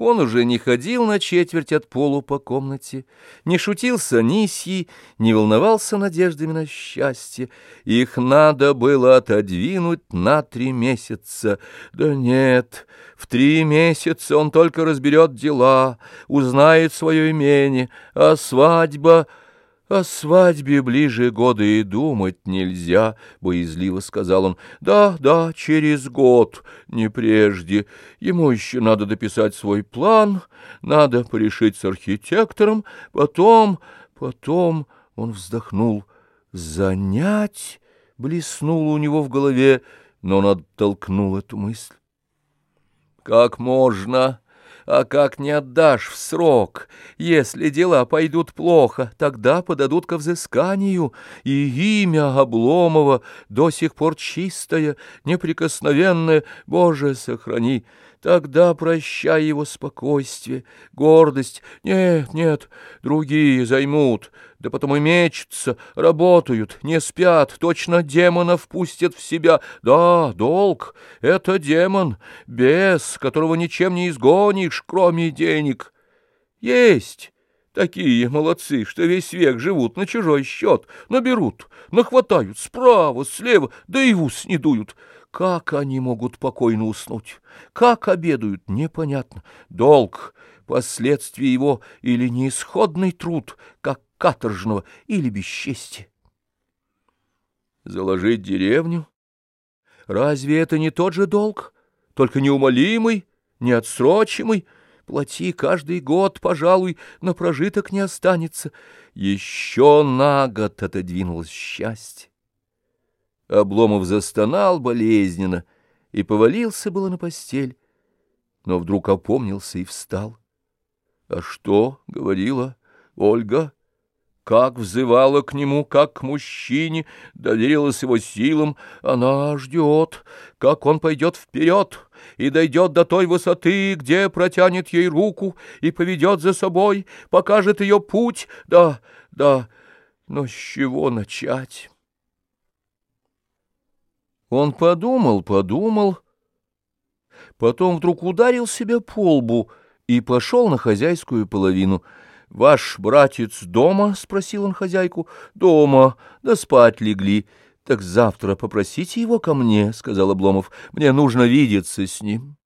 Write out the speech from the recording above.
Он уже не ходил на четверть от полу по комнате, не шутил с Анисьей, не волновался надеждами на счастье. Их надо было отодвинуть на три месяца. Да нет, в три месяца он только разберет дела, узнает свое имение, а свадьба... «О свадьбе ближе года и думать нельзя», — боязливо сказал он. «Да, да, через год, не прежде. Ему еще надо дописать свой план, надо порешить с архитектором, потом, потом...» — он вздохнул. «Занять?» — блеснуло у него в голове, но он оттолкнул эту мысль. «Как можно?» А как не отдашь в срок? Если дела пойдут плохо, тогда подадут ко взысканию, и имя Обломова до сих пор чистое, неприкосновенное, Боже, сохрани!» Тогда прощай его спокойствие, гордость. Нет, нет, другие займут, да потом и мечутся, работают, не спят, точно демонов пустят в себя. Да, долг — это демон, бес, которого ничем не изгонишь, кроме денег. Есть такие молодцы, что весь век живут на чужой счет, наберут, нахватают справа, слева, да и в ус не дуют. Как они могут покойно уснуть? Как обедают? Непонятно. Долг, последствия его или неисходный труд, как каторжного, или бесчестие. Заложить деревню? Разве это не тот же долг, только неумолимый, неотсрочимый? Плати каждый год, пожалуй, но прожиток не останется. Еще на год отодвинулось счастье. Обломов застонал болезненно и повалился было на постель, но вдруг опомнился и встал. А что говорила Ольга? Как взывала к нему, как к мужчине, доверилась его силам. Она ждет, как он пойдет вперед и дойдет до той высоты, где протянет ей руку и поведет за собой, покажет ее путь. Да, да, но с чего начать? Он подумал, подумал, потом вдруг ударил себя по лбу и пошел на хозяйскую половину. «Ваш братец дома?» — спросил он хозяйку. «Дома, да спать легли. Так завтра попросите его ко мне», — сказал Обломов. «Мне нужно видеться с ним».